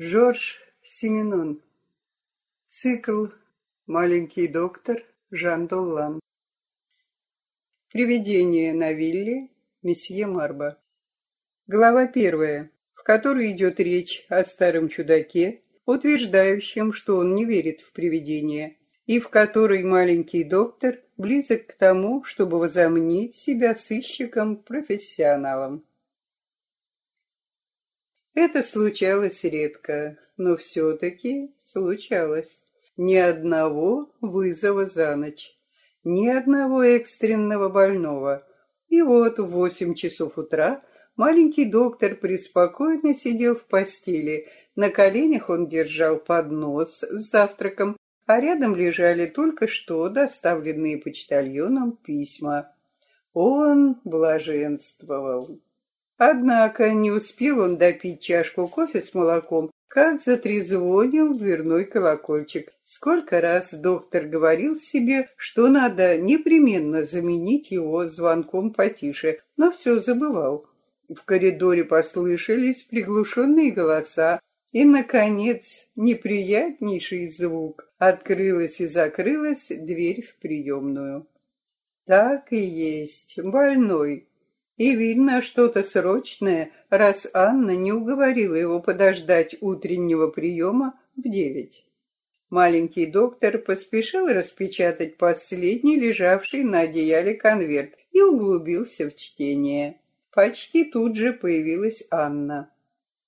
Жорж Сименон. Цикл «Маленький доктор» Жан Доллан. Привидение на вилле месье Марба. Глава первая, в которой идет речь о старом чудаке, утверждающем, что он не верит в привидения, и в которой маленький доктор близок к тому, чтобы возомнить себя сыщиком-профессионалом. Это случалось редко, но все-таки случалось. Ни одного вызова за ночь, ни одного экстренного больного. И вот в восемь часов утра маленький доктор преспокойно сидел в постели. На коленях он держал поднос с завтраком, а рядом лежали только что доставленные почтальоном письма. Он блаженствовал. Однако не успел он допить чашку кофе с молоком, как затрезвонил дверной колокольчик. Сколько раз доктор говорил себе, что надо непременно заменить его звонком потише, но все забывал. В коридоре послышались приглушенные голоса, и, наконец, неприятнейший звук. Открылась и закрылась дверь в приемную. Так и есть, больной, и видно что-то срочное, раз Анна не уговорила его подождать утреннего приема в девять. Маленький доктор поспешил распечатать последний лежавший на одеяле конверт и углубился в чтение. Почти тут же появилась Анна.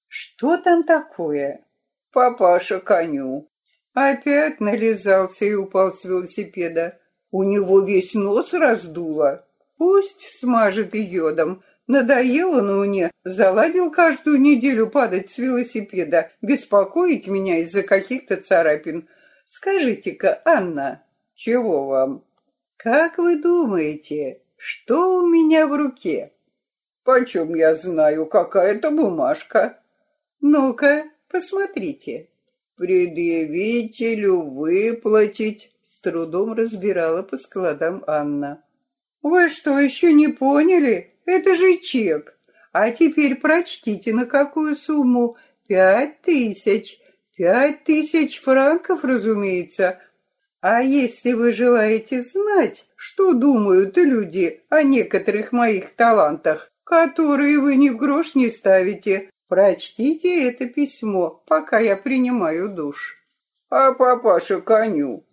«Что там такое?» «Папаша коню». Опять нализался и упал с велосипеда. У него весь нос раздуло. Пусть смажет йодом. Надоело на мне, заладил каждую неделю падать с велосипеда, беспокоить меня из-за каких-то царапин. Скажите-ка, Анна, чего вам? Как вы думаете, что у меня в руке? Почем я знаю, какая-то бумажка? Ну-ка, посмотрите. Предъявителю выплатить, с трудом разбирала по складам Анна. Вы что, еще не поняли? Это же чек. А теперь прочтите, на какую сумму? Пять тысяч. Пять тысяч франков, разумеется. А если вы желаете знать, что думают люди о некоторых моих талантах, которые вы ни в грош не ставите, прочтите это письмо, пока я принимаю душ. А папаша коню?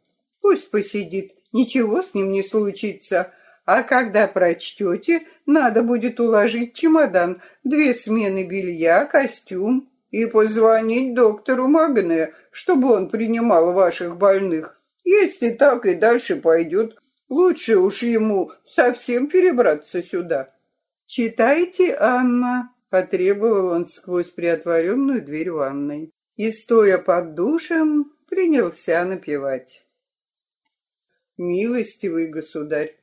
Пусть посидит, ничего с ним не случится. А когда прочтете, надо будет уложить чемодан, две смены белья, костюм и позвонить доктору Магне, чтобы он принимал ваших больных. Если так и дальше пойдет, лучше уж ему совсем перебраться сюда. «Читайте, Анна», — потребовал он сквозь приотворенную дверь ванной. И, стоя под душем, принялся напевать. «Милостивый государь,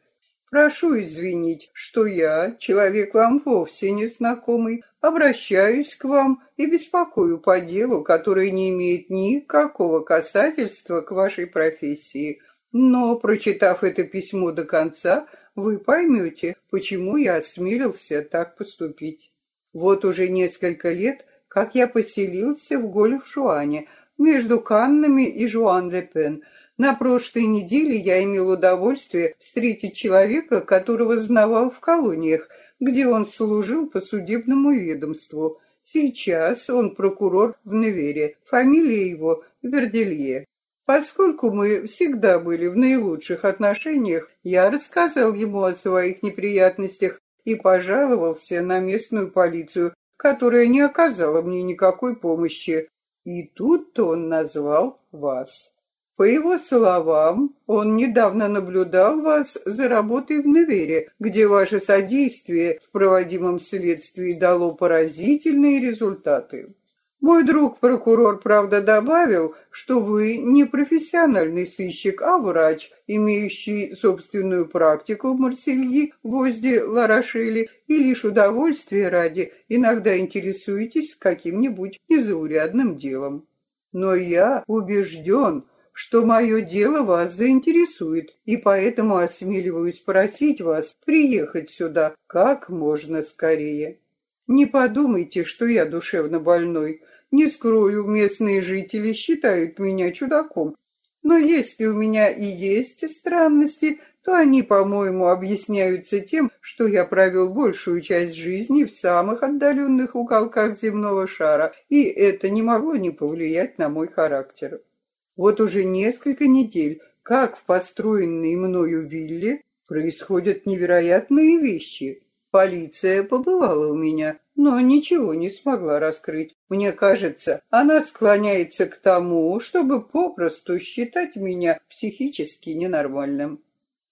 Прошу извинить, что я, человек вам вовсе не знакомый, обращаюсь к вам и беспокою по делу, которое не имеет никакого касательства к вашей профессии. Но, прочитав это письмо до конца, вы поймете, почему я осмелился так поступить. Вот уже несколько лет, как я поселился в Гольф-Жуане, между Каннами и Жуан-Ле-Пен – на прошлой неделе я имел удовольствие встретить человека, которого знавал в колониях, где он служил по судебному ведомству. Сейчас он прокурор в Невере, фамилия его Верделье. Поскольку мы всегда были в наилучших отношениях, я рассказал ему о своих неприятностях и пожаловался на местную полицию, которая не оказала мне никакой помощи. И тут он назвал вас. По его словам, он недавно наблюдал вас за работой в Невере, где ваше содействие в проводимом следствии дало поразительные результаты. Мой друг-прокурор, правда, добавил, что вы не профессиональный сыщик, а врач, имеющий собственную практику в Марсельи, возле Ларошели, и лишь удовольствие ради иногда интересуетесь каким-нибудь незаурядным делом. Но я убежден, что мое дело вас заинтересует, и поэтому осмеливаюсь просить вас приехать сюда как можно скорее. Не подумайте, что я душевно больной. Не скрою, местные жители считают меня чудаком. Но если у меня и есть странности, то они, по-моему, объясняются тем, что я провел большую часть жизни в самых отдаленных уголках земного шара, и это не могло не повлиять на мой характер. Вот уже несколько недель, как в построенной мною вилле происходят невероятные вещи. Полиция побывала у меня, но ничего не смогла раскрыть. Мне кажется, она склоняется к тому, чтобы попросту считать меня психически ненормальным.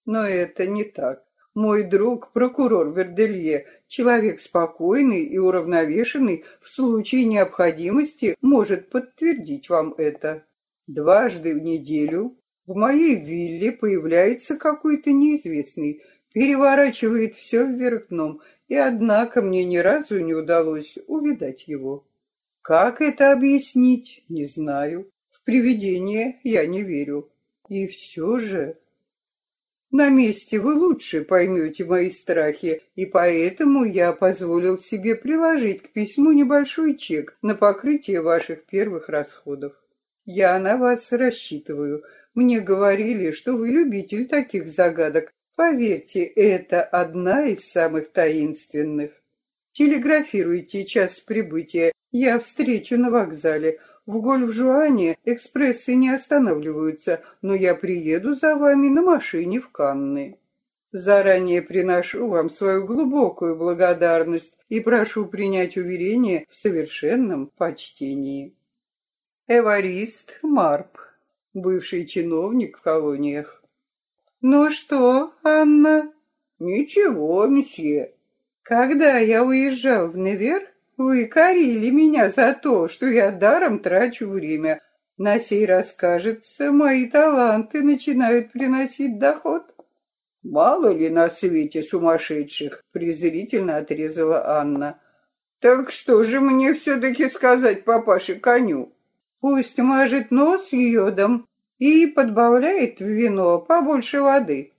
Но это не так. Мой друг, прокурор Верделье, человек спокойный и уравновешенный, в случае необходимости может подтвердить вам это. Дважды в неделю в моей вилле появляется какой-то неизвестный, переворачивает все вверх дном, и однако мне ни разу не удалось увидать его. Как это объяснить, не знаю. В привидения я не верю. И все же... На месте вы лучше поймете мои страхи, и поэтому я позволил себе приложить к письму небольшой чек на покрытие ваших первых расходов. Я на вас рассчитываю. Мне говорили, что вы любитель таких загадок. Поверьте, это одна из самых таинственных. Телеграфируйте час прибытия. Я встречу на вокзале. В Гольф-Жуане экспрессы не останавливаются, но я приеду за вами на машине в Канны. Заранее приношу вам свою глубокую благодарность и прошу принять уверение в совершенном почтении. Эварист Марп, бывший чиновник в колониях. «Ну что, Анна?» «Ничего, месье». «Когда я уезжал в Невер, вы корили меня за то, что я даром трачу время. На сей раз, кажется, мои таланты начинают приносить доход. Мало ли на свете сумасшедших, презрительно отрезала Анна. Так что же мне все-таки сказать папаше коню? Пусть мажет нос йодом и подбавляет в вино побольше воды.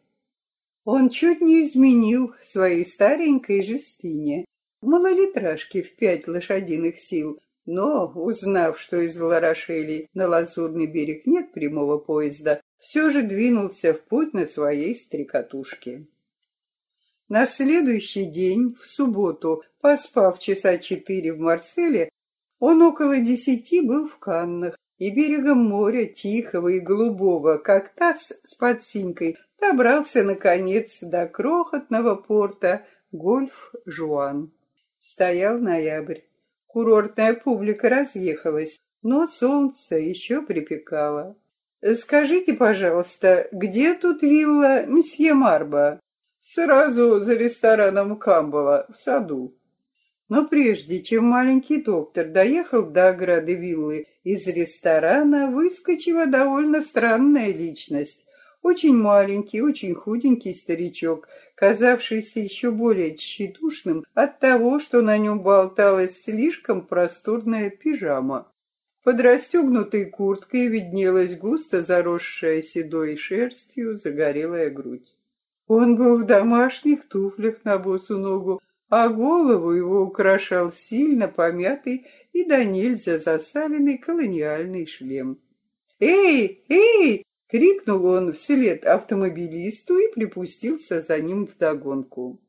Он чуть не изменил своей старенькой Жестине, малолитражки в пять лошадиных сил, но, узнав, что из Ларошели на Лазурный берег нет прямого поезда, все же двинулся в путь на своей стрекотушке. На следующий день, в субботу, поспав часа четыре в Марселе, он около десяти был в Каннах, и берегом моря, тихого и голубого, как таз с подсинькой, добрался, наконец, до крохотного порта Гольф-Жуан. Стоял ноябрь. Курортная публика разъехалась, но солнце еще припекало. «Скажите, пожалуйста, где тут вилла месье Марба?» «Сразу за рестораном Камбала, в саду». Но прежде чем маленький доктор доехал до ограды виллы, из ресторана выскочила довольно странная личность. Очень маленький, очень худенький старичок, казавшийся еще более тщедушным от того, что на нем болталась слишком просторная пижама. Под расстегнутой курткой виднелась густо заросшая седой шерстью загорелая грудь. Он был в домашних туфлях на босу ногу, а голову его украшал сильно помятый и до нельзя засаленный колониальный шлем. «Эй, эй!» — крикнул он вслед автомобилисту и припустился за ним вдогонку.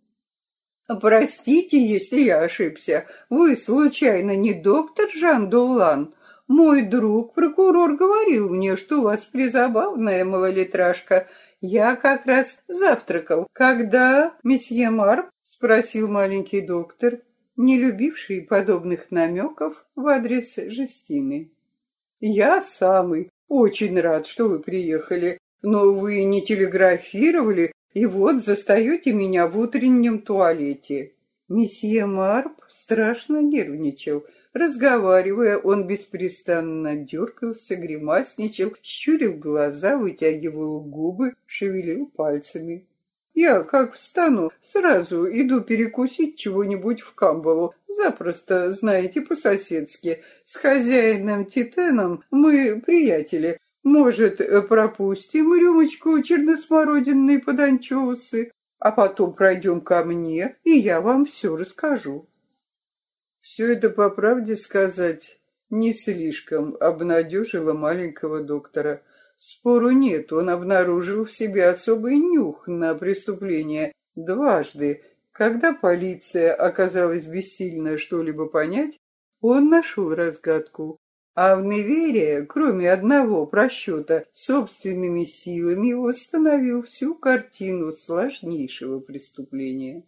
«Простите, если я ошибся. Вы, случайно, не доктор Жан Доллан? Мой друг, прокурор, говорил мне, что у вас призабавная малолитражка. Я как раз завтракал, когда месье Марп — спросил маленький доктор, не любивший подобных намеков в адрес Жестины. «Я самый. Очень рад, что вы приехали. Но вы не телеграфировали, и вот застаете меня в утреннем туалете». Месье Марп страшно нервничал. Разговаривая, он беспрестанно дергался, гримасничал, щурил глаза, вытягивал губы, шевелил пальцами. Я, как встану, сразу иду перекусить чего-нибудь в Камбалу. Запросто, знаете, по-соседски. С хозяином Титеном мы приятели. Может, пропустим рюмочку черносмородинной под анчоусы, а потом пройдем ко мне, и я вам все расскажу. Все это, по правде сказать, не слишком обнадежила маленького доктора. Спору нет, он обнаружил в себе особый нюх на преступление дважды. Когда полиция оказалась бессильна что-либо понять, он нашел разгадку. А в Невере, кроме одного просчета, собственными силами восстановил всю картину сложнейшего преступления.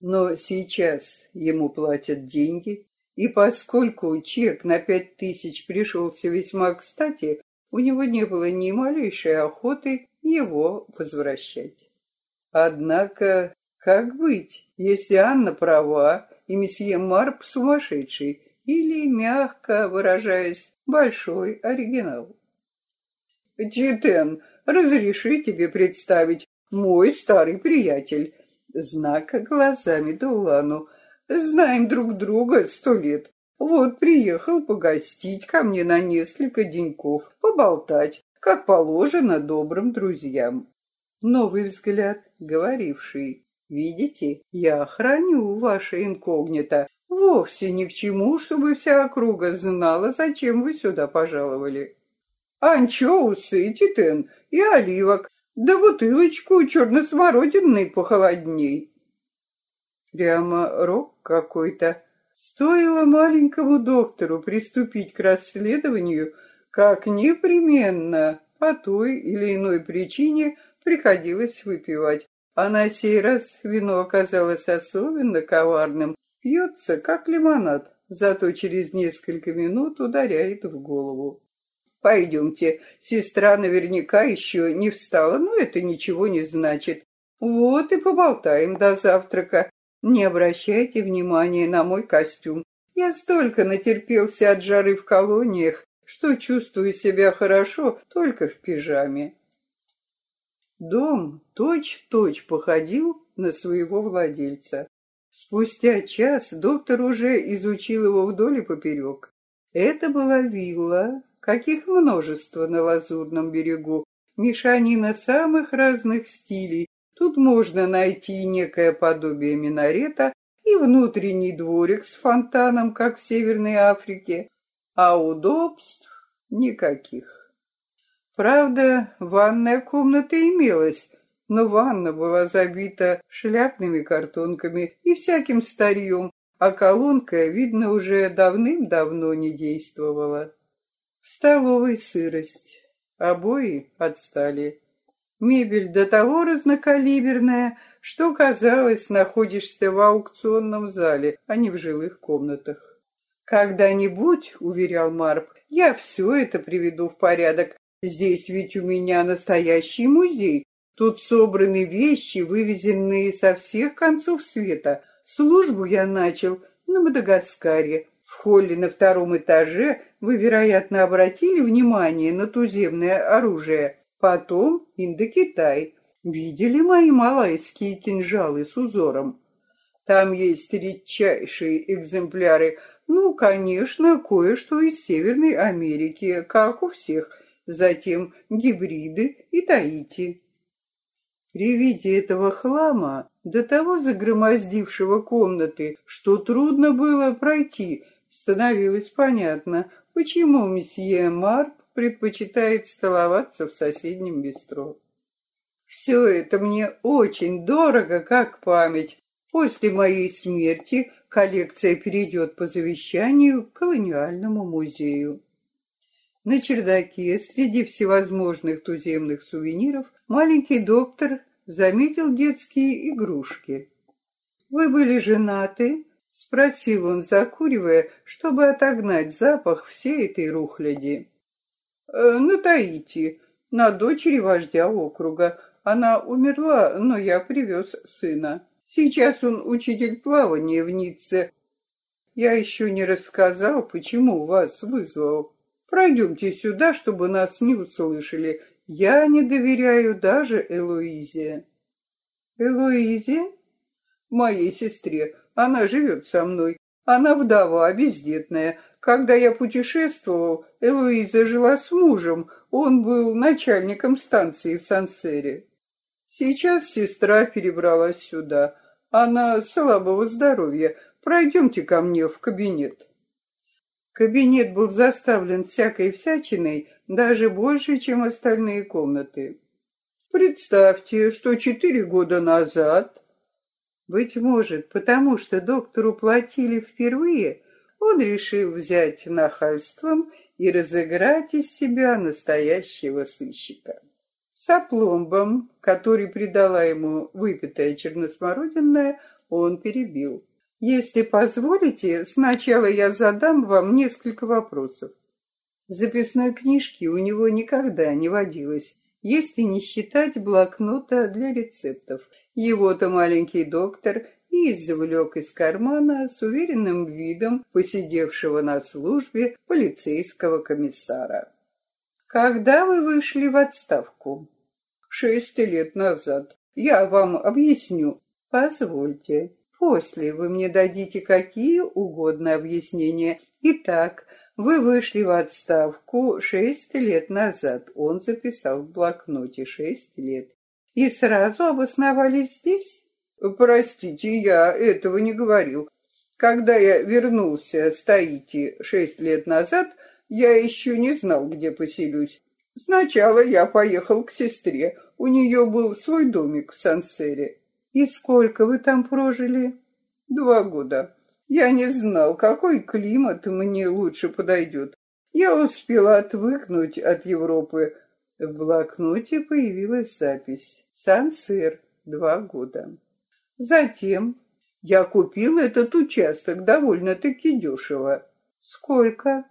Но сейчас ему платят деньги, и поскольку чек на пять тысяч пришелся весьма кстати, у него не было ни малейшей охоты его возвращать. Однако, как быть, если Анна права и месье Марп сумасшедший, или, мягко выражаясь, большой оригинал. Читен, разреши тебе представить мой старый приятель. Знак глазами Дулану. Знаем друг друга сто лет. Вот приехал погостить ко мне на несколько деньков, поболтать, как положено добрым друзьям. Новый взгляд, говоривший, «Видите, я храню ваше инкогнито, Вовсе ни к чему, чтобы вся округа знала, зачем вы сюда пожаловали. Анчоусы, титен и оливок, да бутылочку черносмородинной похолодней. Прямо рок какой-то. Стоило маленькому доктору приступить к расследованию, как непременно по той или иной причине приходилось выпивать. А на сей раз вино оказалось особенно коварным, Пьется, как лимонад, зато через несколько минут ударяет в голову. Пойдемте, сестра наверняка еще не встала, но это ничего не значит. Вот и поболтаем до завтрака. Не обращайте внимания на мой костюм. Я столько натерпелся от жары в колониях, что чувствую себя хорошо только в пижаме. Дом точь-в-точь точь походил на своего владельца. Спустя час доктор уже изучил его вдоль и поперек. Это была вилла, каких множество на Лазурном берегу, мешанина самых разных стилей. Тут можно найти некое подобие минарета и внутренний дворик с фонтаном, как в Северной Африке, а удобств никаких. Правда, ванная комната имелась, но ванна была забита шляпными картонками и всяким старьем, а колонка, видно, уже давным-давно не действовала. В столовой сырость, обои отстали. Мебель до того разнокалиберная, что, казалось, находишься в аукционном зале, а не в жилых комнатах. «Когда-нибудь, — уверял Марп, — я все это приведу в порядок. Здесь ведь у меня настоящий музей, Тут собраны вещи, вывезенные со всех концов света. Службу я начал на Мадагаскаре. В холле на втором этаже вы, вероятно, обратили внимание на туземное оружие. Потом Индокитай. Видели мои малайские кинжалы с узором? Там есть редчайшие экземпляры. Ну, конечно, кое-что из Северной Америки, как у всех. Затем гибриды и Таити. При виде этого хлама, до того загромоздившего комнаты, что трудно было пройти, становилось понятно, почему месье Марп предпочитает столоваться в соседнем бистро. Все это мне очень дорого, как память. После моей смерти коллекция перейдет по завещанию к колониальному музею. На чердаке среди всевозможных туземных сувениров маленький доктор заметил детские игрушки. «Вы были женаты?» — спросил он, закуривая, чтобы отогнать запах всей этой рухляди. «Э, «На Таити, на дочери вождя округа. Она умерла, но я привез сына. Сейчас он учитель плавания в Ницце. Я еще не рассказал, почему вас вызвал. Пройдемте сюда, чтобы нас не услышали. Я не доверяю даже Элоизе. Элоизе? Моей сестре. Она живет со мной. Она вдова, бездетная. Когда я путешествовал, Элоиза жила с мужем. Он был начальником станции в Сансере. Сейчас сестра перебралась сюда. Она слабого здоровья. Пройдемте ко мне в кабинет. Кабинет был заставлен всякой всячиной даже больше, чем остальные комнаты. Представьте, что четыре года назад... Быть может, потому что доктору платили впервые, он решил взять нахальством и разыграть из себя настоящего сыщика. С опломбом, который придала ему выпитая черносмородинная, он перебил. «Если позволите, сначала я задам вам несколько вопросов». В записной книжке у него никогда не водилось, если не считать блокнота для рецептов. Его-то маленький доктор и извлек из кармана с уверенным видом посидевшего на службе полицейского комиссара. Когда вы вышли в отставку? Шесть лет назад. Я вам объясню. Позвольте. После вы мне дадите какие угодно объяснения. Итак, вы вышли в отставку шесть лет назад. Он записал в блокноте шесть лет. И сразу обосновались здесь? Простите, я этого не говорил. Когда я вернулся с Таити шесть лет назад, я еще не знал, где поселюсь. Сначала я поехал к сестре. У нее был свой домик в Сансере. И сколько вы там прожили? Два года. Я не знал, какой климат мне лучше подойдет. Я успела отвыкнуть от Европы. В блокноте появилась запись. Сансер. Два года. Затем я купил этот участок довольно-таки дешево. Сколько?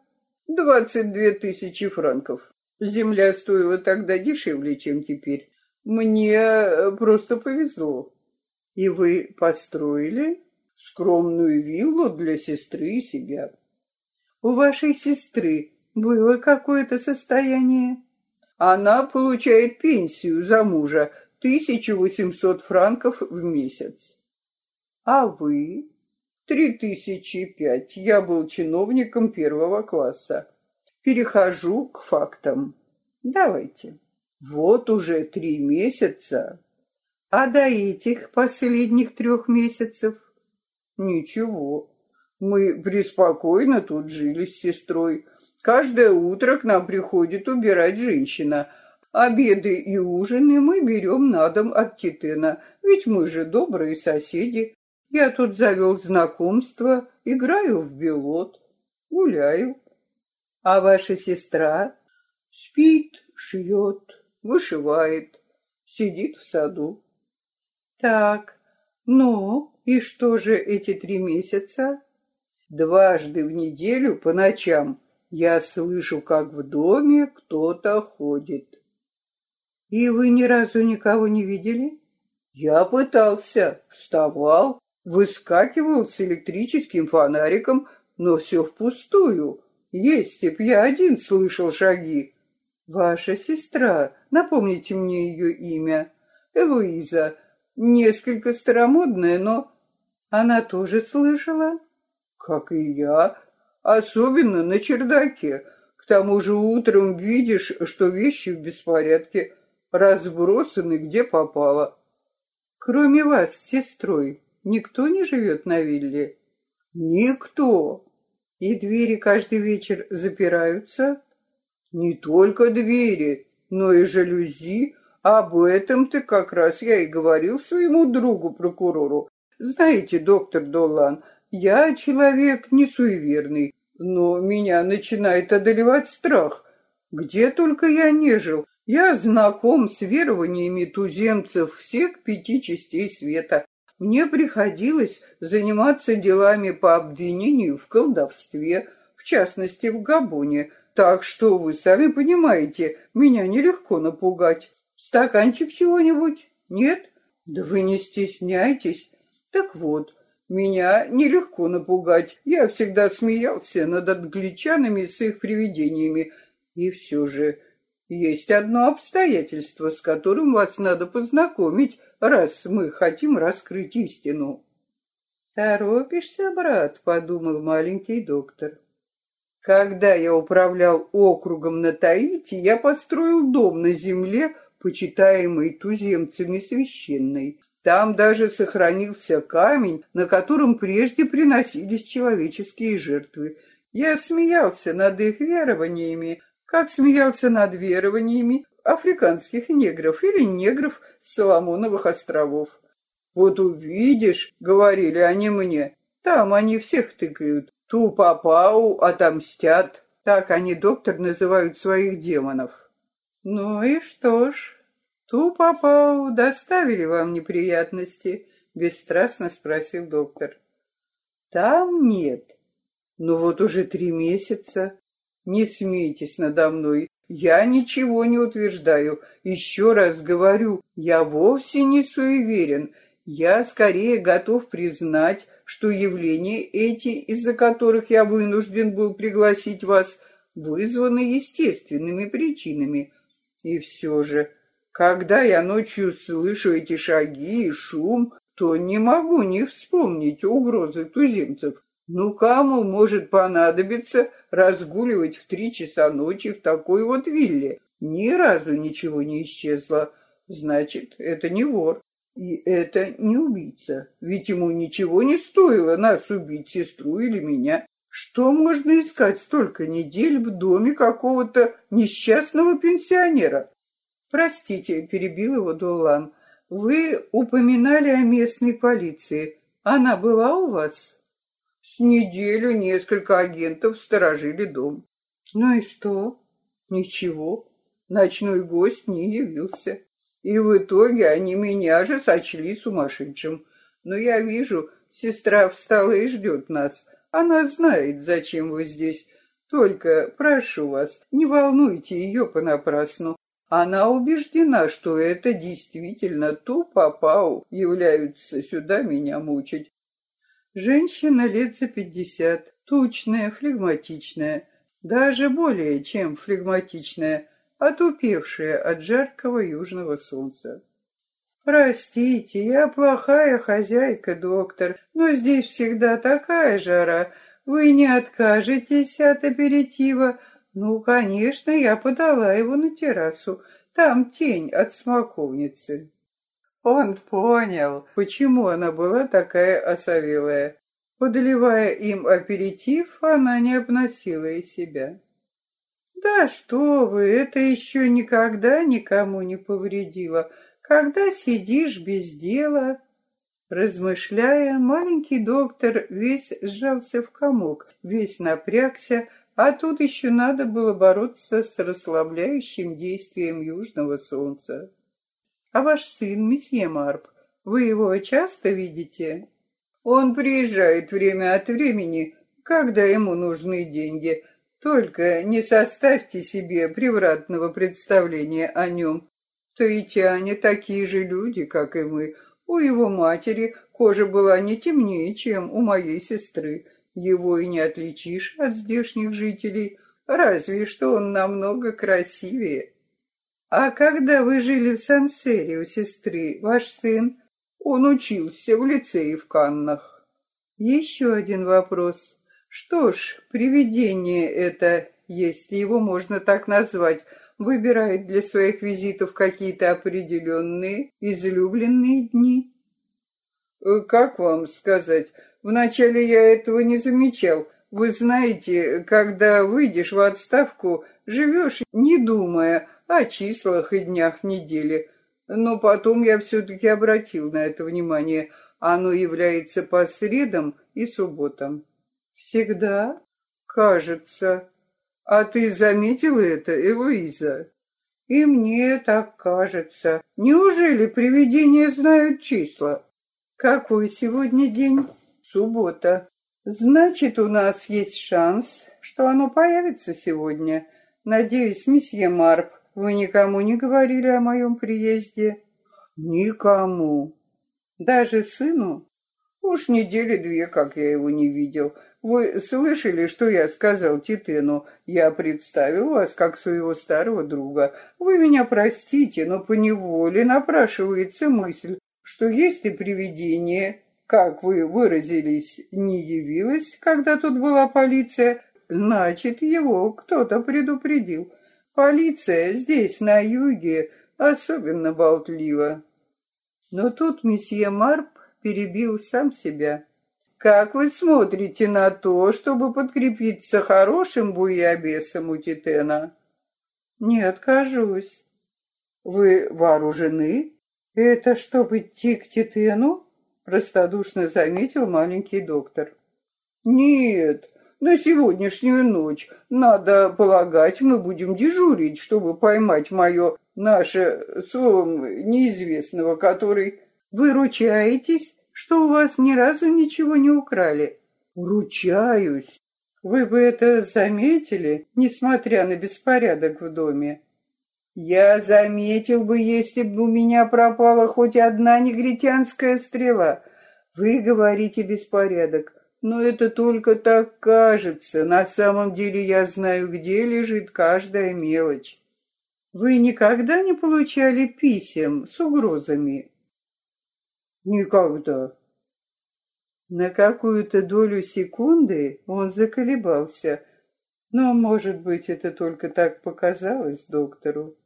Двадцать две тысячи франков. Земля стоила тогда дешевле, чем теперь. Мне э, просто повезло. И вы построили скромную виллу для сестры и себя. У вашей сестры было какое-то состояние? Она получает пенсию за мужа, 1800 франков в месяц. А вы? Три тысячи пять. Я был чиновником первого класса. Перехожу к фактам. Давайте. Вот уже три месяца. А до этих последних трех месяцев? Ничего. Мы преспокойно тут жили с сестрой. Каждое утро к нам приходит убирать женщина. Обеды и ужины мы берем на дом от Титена, ведь мы же добрые соседи. Я тут завел знакомство, играю в белот, гуляю. А ваша сестра спит, шьет, вышивает, сидит в саду. Так, ну, и что же эти три месяца? Дважды в неделю по ночам я слышу, как в доме кто-то ходит. И вы ни разу никого не видели? Я пытался, вставал, выскакивал с электрическим фонариком, но все впустую. Если б я один слышал шаги. Ваша сестра, напомните мне ее имя. Элуиза, несколько старомодная, но... Она тоже слышала? Как и я, особенно на чердаке. К тому же утром видишь, что вещи в беспорядке, разбросаны где попало. Кроме вас с сестрой, никто не живет на вилле? Никто. И двери каждый вечер запираются? Не только двери, но и жалюзи. Об этом ты как раз я и говорил своему другу-прокурору. Знаете, доктор Долан, я человек не суеверный, но меня начинает одолевать страх. Где только я не жил, я знаком с верованиями туземцев всех пяти частей света. Мне приходилось заниматься делами по обвинению в колдовстве, в частности в Габоне, так что вы сами понимаете, меня нелегко напугать. Стаканчик чего-нибудь? Нет? Да вы не стесняйтесь. Так вот, меня нелегко напугать. Я всегда смеялся над англичанами с их привидениями. И все же есть одно обстоятельство, с которым вас надо познакомить, раз мы хотим раскрыть истину. «Торопишься, брат?» — подумал маленький доктор. «Когда я управлял округом на Таити, я построил дом на земле, почитаемый туземцами священной. Там даже сохранился камень, на котором прежде приносились человеческие жертвы. Я смеялся над их верованиями, как смеялся над верованиями африканских негров или негров с Соломоновых островов. «Вот увидишь», — говорили они мне, — «там они всех тыкают, ту папау отомстят». Так они, доктор, называют своих демонов. Ну и что ж, ту папау доставили вам неприятности, бесстрастно спросил доктор. Там нет. Ну вот уже три месяца. Не смейтесь надо мной. Я ничего не утверждаю. Еще раз говорю, я вовсе не суеверен. Я скорее готов признать, что явления эти, из-за которых я вынужден был пригласить вас, вызваны естественными причинами. И все же, когда я ночью слышу эти шаги и шум, то не могу не вспомнить угрозы туземцев. Ну, кому может понадобиться разгуливать в три часа ночи в такой вот вилле? Ни разу ничего не исчезло. Значит, это не вор. И это не убийца, ведь ему ничего не стоило нас убить, сестру или меня. Что можно искать столько недель в доме какого-то несчастного пенсионера? Простите, перебил его Дулан. Вы упоминали о местной полиции. Она была у вас? С неделю несколько агентов сторожили дом. Ну и что? Ничего. Ночной гость не явился. И в итоге они меня же сочли сумасшедшим. Но я вижу, сестра встала и ждет нас. Она знает, зачем вы здесь. Только, прошу вас, не волнуйте ее понапрасну. Она убеждена, что это действительно ту папау являются сюда меня мучить. Женщина лет за пятьдесят, тучная, флегматичная, даже более чем флегматичная, отупевшая от жаркого южного солнца. «Простите, я плохая хозяйка, доктор, но здесь всегда такая жара. Вы не откажетесь от аперитива?» «Ну, конечно, я подала его на террасу. Там тень от смоковницы». Он понял, почему она была такая осовелая. Подливая им аперитив, она не обносила и себя. «Да что вы, это еще никогда никому не повредило. Когда сидишь без дела...» Размышляя, маленький доктор весь сжался в комок, весь напрягся, а тут еще надо было бороться с расслабляющим действием южного солнца. «А ваш сын, месье Марп, вы его часто видите?» «Он приезжает время от времени, когда ему нужны деньги. Только не составьте себе превратного представления о нем. Таитяне такие же люди, как и мы. У его матери кожа была не темнее, чем у моей сестры. Его и не отличишь от здешних жителей, разве что он намного красивее. А когда вы жили в Сансере у сестры, ваш сын, он учился в лицее в Каннах. Еще один вопрос. Что ж, привидение это, если его можно так назвать, выбирает для своих визитов какие-то определенные, излюбленные дни? Э, как вам сказать? Вначале я этого не замечал. Вы знаете, когда выйдешь в отставку, живешь, не думая о числах и днях недели. Но потом я все-таки обратил на это внимание. Оно является по средам и субботам. Всегда? Кажется. А ты заметила это, Элоиза? И мне так кажется. Неужели привидения знают числа? Какой сегодня день? Суббота. Значит, у нас есть шанс, что оно появится сегодня. Надеюсь, месье Марп, вы никому не говорили о моем приезде? Никому. Даже сыну? Уж недели две, как я его не видел. Вы слышали, что я сказал Титену? Я представил вас как своего старого друга. Вы меня простите, но поневоле напрашивается мысль, что если привидение, как вы выразились, не явилось, когда тут была полиция, значит, его кто-то предупредил. Полиция здесь, на юге, особенно болтлива. Но тут месье Марп перебил сам себя. Как вы смотрите на то, чтобы подкрепиться хорошим буябесом у Титена? Не откажусь. Вы вооружены? Это чтобы идти к Титену? Простодушно заметил маленький доктор. Нет, на сегодняшнюю ночь, надо полагать, мы будем дежурить, чтобы поймать мое, наше, словом, неизвестного, который... Вы ручаетесь, что у вас ни разу ничего не украли? Ручаюсь. Вы бы это заметили, несмотря на беспорядок в доме? Я заметил бы, если бы у меня пропала хоть одна негритянская стрела. Вы говорите беспорядок, но это только так кажется. На самом деле я знаю, где лежит каждая мелочь. Вы никогда не получали писем с угрозами? Никогда. На какую-то долю секунды он заколебался, но, может быть, это только так показалось доктору.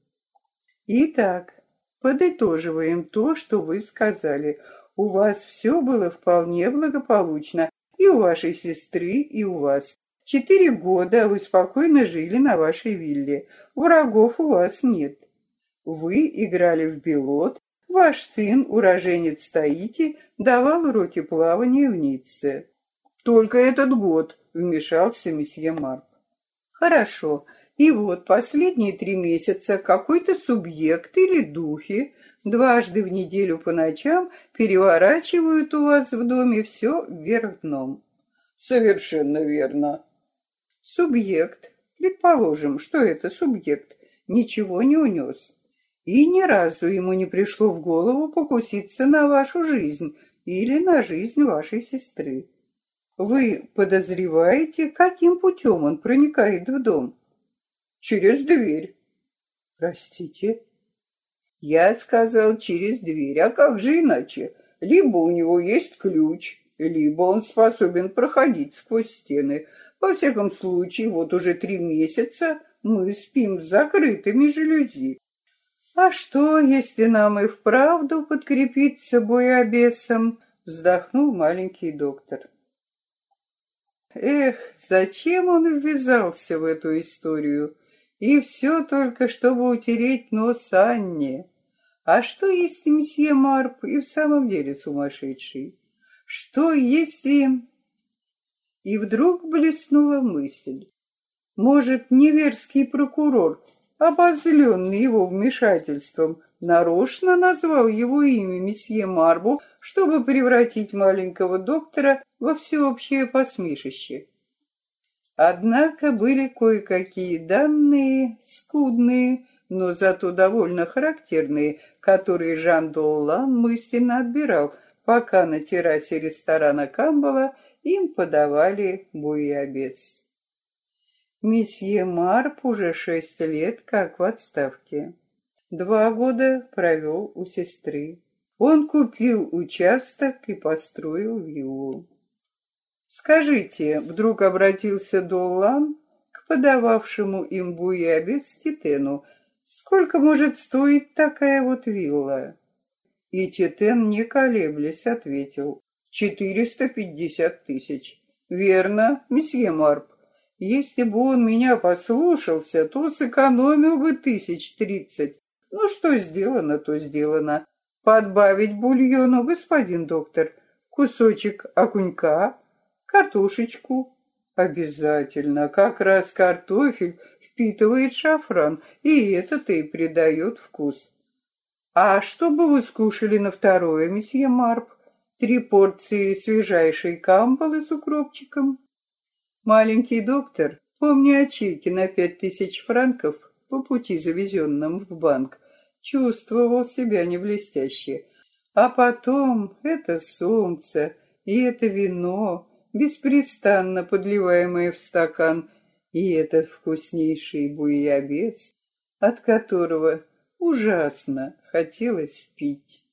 Итак, подытоживаем то, что вы сказали. У вас все было вполне благополучно, и у вашей сестры, и у вас. Четыре года вы спокойно жили на вашей вилле. Врагов у вас нет. Вы играли в белот, ваш сын, уроженец Таити, давал уроки плавания в Ницце. Только этот год, вмешался месье Марк. Хорошо, и вот последние три месяца какой-то субъект или духи дважды в неделю по ночам переворачивают у вас в доме все вверх дном. Совершенно верно. Субъект, предположим, что это субъект, ничего не унес. И ни разу ему не пришло в голову покуситься на вашу жизнь или на жизнь вашей сестры. Вы подозреваете, каким путем он проникает в дом? Через дверь. Простите? Я сказал через дверь. А как же иначе? Либо у него есть ключ, либо он способен проходить сквозь стены. Во всяком случае, вот уже три месяца мы спим с закрытыми жалюзи. А что, если нам и вправду подкрепиться боеобесом? Вздохнул маленький доктор. Эх, зачем он ввязался в эту историю? И все только, чтобы утереть нос Анне. А что, если месье Марп и в самом деле сумасшедший? Что, если... И вдруг блеснула мысль. Может, неверский прокурор, обозленный его вмешательством, нарочно назвал его имя месье Марбу, чтобы превратить маленького доктора во всеобщее посмешище. Однако были кое-какие данные, скудные, но зато довольно характерные, которые Жан Доллан мысленно отбирал, пока на террасе ресторана Камбала им подавали буйабес. Месье Марп уже шесть лет как в отставке. Два года провел у сестры. Он купил участок и построил виллу. «Скажите», — вдруг обратился Доллан к подававшему им буябе Титену, «сколько может стоить такая вот вилла?» И Титен, не колеблясь, ответил, «Четыреста пятьдесят тысяч». «Верно, месье Марп. Если бы он меня послушался, то сэкономил бы тысяч тридцать. Ну, что сделано, то сделано. Подбавить бульону, господин доктор, кусочек окунька, Картошечку. Обязательно. Как раз картофель впитывает шафран, и это-то и придает вкус. А что бы вы скушали на второе, месье Марп? Три порции свежайшей камбалы с укропчиком? Маленький доктор, помня о чеке на пять тысяч франков по пути завезенном в банк, чувствовал себя не блестяще. А потом это солнце и это вино, беспрестанно подливаемое в стакан, и этот вкуснейший буйабес, от которого ужасно хотелось пить.